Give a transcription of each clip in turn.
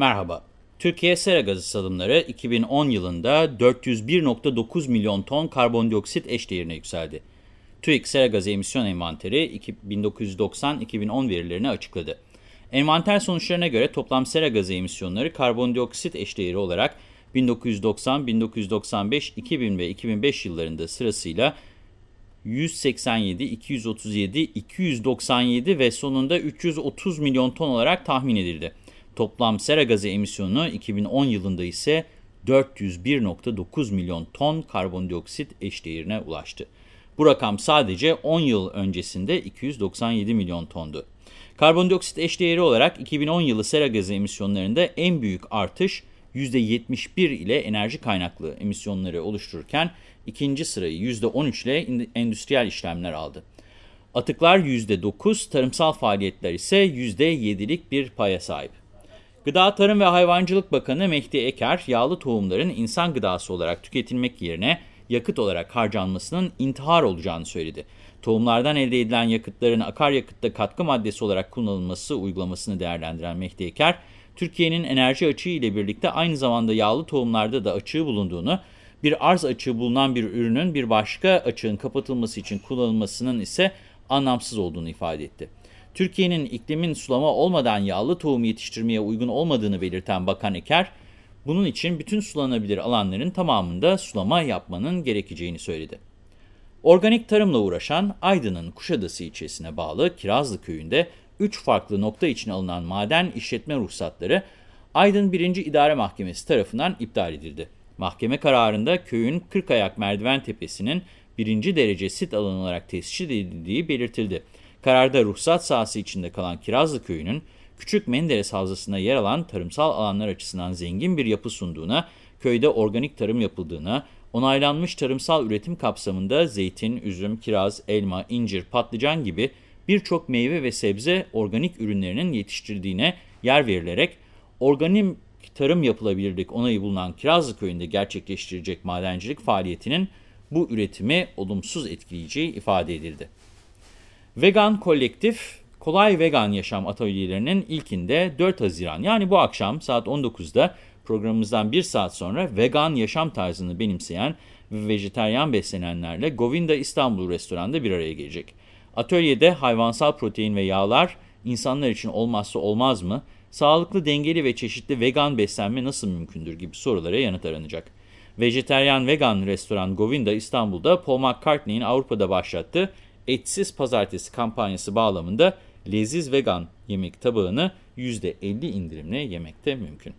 Merhaba. Türkiye sera gazı salımları 2010 yılında 401.9 milyon ton karbondioksit eşdeğerine yükseldi. TÜİK sera gazı emisyon envanteri 1990-2010 verilerini açıkladı. Envanter sonuçlarına göre toplam sera gazı emisyonları karbondioksit eşdeğeri olarak 1990, 1995, 2000 ve 2005 yıllarında sırasıyla 187, 237, 297 ve sonunda 330 milyon ton olarak tahmin edildi. Toplam sera gazı emisyonu 2010 yılında ise 401.9 milyon ton karbondioksit eşdeğerine ulaştı. Bu rakam sadece 10 yıl öncesinde 297 milyon tondu. Karbondioksit eşdeğeri olarak 2010 yılı sera gazı emisyonlarında en büyük artış %71 ile enerji kaynaklı emisyonları oluştururken ikinci sırayı %13 ile endüstriyel işlemler aldı. Atıklar %9, tarımsal faaliyetler ise %7'lik bir paya sahip. Gıda Tarım ve Hayvancılık Bakanı Mehdi Eker, yağlı tohumların insan gıdası olarak tüketilmek yerine yakıt olarak harcanmasının intihar olacağını söyledi. Tohumlardan elde edilen yakıtların akaryakıtta katkı maddesi olarak kullanılması uygulamasını değerlendiren Mehdi Eker, Türkiye'nin enerji açığı ile birlikte aynı zamanda yağlı tohumlarda da açığı bulunduğunu, bir arz açığı bulunan bir ürünün bir başka açığın kapatılması için kullanılmasının ise anlamsız olduğunu ifade etti. Türkiye'nin iklimin sulama olmadan yağlı tohum yetiştirmeye uygun olmadığını belirten Bakan Eker, bunun için bütün sulanabilir alanların tamamında sulama yapmanın gerekeceğini söyledi. Organik tarımla uğraşan Aydın'ın Kuşadası ilçesine bağlı Kirazlı köyünde 3 farklı nokta için alınan maden işletme ruhsatları Aydın 1. İdare Mahkemesi tarafından iptal edildi. Mahkeme kararında köyün 40 ayak merdiven tepesinin 1. derece sit alanı olarak tescil edildiği belirtildi. Kararda ruhsat sahası içinde kalan Kirazlı köyünün Küçük Menderes Havzası'nda yer alan tarımsal alanlar açısından zengin bir yapı sunduğuna, köyde organik tarım yapıldığına, onaylanmış tarımsal üretim kapsamında zeytin, üzüm, kiraz, elma, incir, patlıcan gibi birçok meyve ve sebze organik ürünlerinin yetiştirildiğine yer verilerek organik tarım yapılabilirlik onayı bulunan Kirazlı Köyü'nde gerçekleştirecek madencilik faaliyetinin bu üretimi olumsuz etkileyeceği ifade edildi. Vegan Kolektif, Kolay Vegan Yaşam Atölyelerinin ilkinde 4 Haziran yani bu akşam saat 19'da programımızdan bir saat sonra vegan yaşam tarzını benimseyen ve vejeteryan beslenenlerle Govinda İstanbul Restoran'da bir araya gelecek. Atölyede hayvansal protein ve yağlar insanlar için olmazsa olmaz mı? Sağlıklı, dengeli ve çeşitli vegan beslenme nasıl mümkündür gibi sorulara yanıt aranacak. Vejeteryan Vegan Restoran Govinda İstanbul'da Paul McCartney'in Avrupa'da başlattığı Etsiz Pazartesi kampanyası bağlamında leziz vegan yemek tabağını %50 indirimle yemekte mümkün.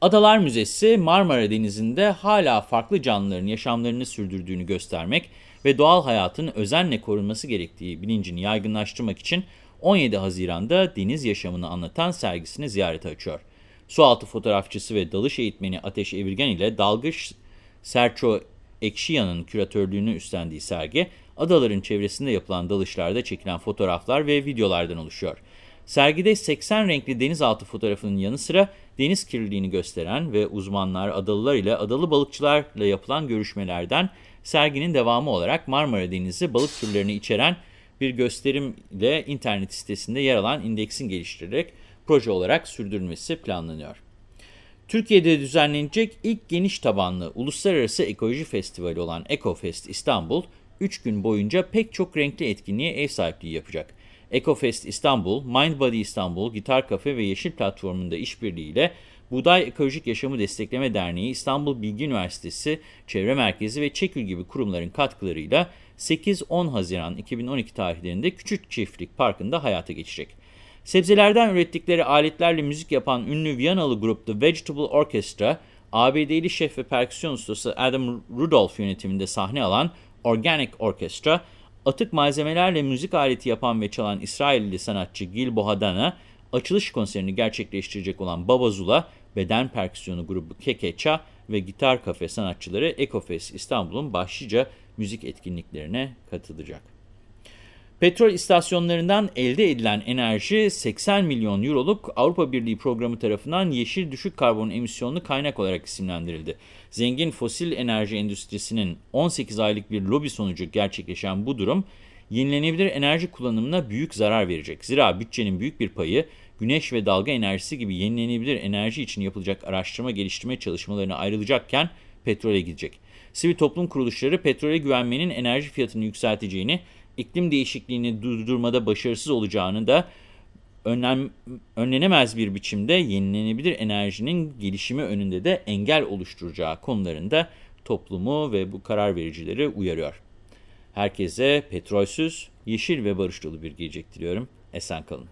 Adalar Müzesi Marmara Denizi'nde hala farklı canlıların yaşamlarını sürdürdüğünü göstermek ve doğal hayatın özenle korunması gerektiği bilincini yaygınlaştırmak için 17 Haziran'da deniz yaşamını anlatan sergisini ziyarete açıyor. Sualtı fotoğrafçısı ve dalış eğitmeni Ateş Evirgen ile dalgıç Serço Ekşiya'nın küratörlüğünü üstlendiği sergi, adaların çevresinde yapılan dalışlarda çekilen fotoğraflar ve videolardan oluşuyor. Sergide 80 renkli denizaltı fotoğrafının yanı sıra deniz kirliliğini gösteren ve uzmanlar, adalılar ile adalı balıkçılarla yapılan görüşmelerden serginin devamı olarak Marmara Denizi balık türlerini içeren bir gösterimle internet sitesinde yer alan indeksin geliştirerek proje olarak sürdürülmesi planlanıyor. Türkiye'de düzenlenecek ilk geniş tabanlı uluslararası ekoloji festivali olan EcoFest İstanbul, 3 gün boyunca pek çok renkli etkinliğe ev sahipliği yapacak. EcoFest İstanbul, MindBody İstanbul, Gitar Kafe ve Yeşil Platformu'nda işbirliğiyle Buğday Ekolojik Yaşamı Destekleme Derneği, İstanbul Bilgi Üniversitesi, Çevre Merkezi ve Çekül gibi kurumların katkılarıyla 8-10 Haziran 2012 tarihlerinde Küçük Çiftlik Parkı'nda hayata geçecek. Sebzelerden ürettikleri aletlerle müzik yapan ünlü Viyanalı grup The Vegetable Orchestra, ABD'li şef ve perküsyon ustası Adam Rudolph yönetiminde sahne alan Organic Orchestra, atık malzemelerle müzik aleti yapan ve çalan İsrailli sanatçı Gil Bohadana, açılış konserini gerçekleştirecek olan Baba Zula, beden perküsyonu grubu Kekeça ve gitar kafe sanatçıları Ecofest İstanbul'un başlıca müzik etkinliklerine katılacak. Petrol istasyonlarından elde edilen enerji 80 milyon euroluk Avrupa Birliği programı tarafından yeşil düşük karbon emisyonlu kaynak olarak isimlendirildi. Zengin fosil enerji endüstrisinin 18 aylık bir lobi sonucu gerçekleşen bu durum, yenilenebilir enerji kullanımına büyük zarar verecek. Zira bütçenin büyük bir payı güneş ve dalga enerjisi gibi yenilenebilir enerji için yapılacak araştırma geliştirme çalışmalarına ayrılacakken petrole gidecek. Sivil toplum kuruluşları petrole güvenmenin enerji fiyatını yükselteceğini, iklim değişikliğini durdurmada başarısız olacağını da önlem, önlenemez bir biçimde yenilenebilir enerjinin gelişimi önünde de engel oluşturacağı konularında toplumu ve bu karar vericileri uyarıyor. Herkese petrolsüz, yeşil ve barış dolu bir gelecek diliyorum. Esen kalın.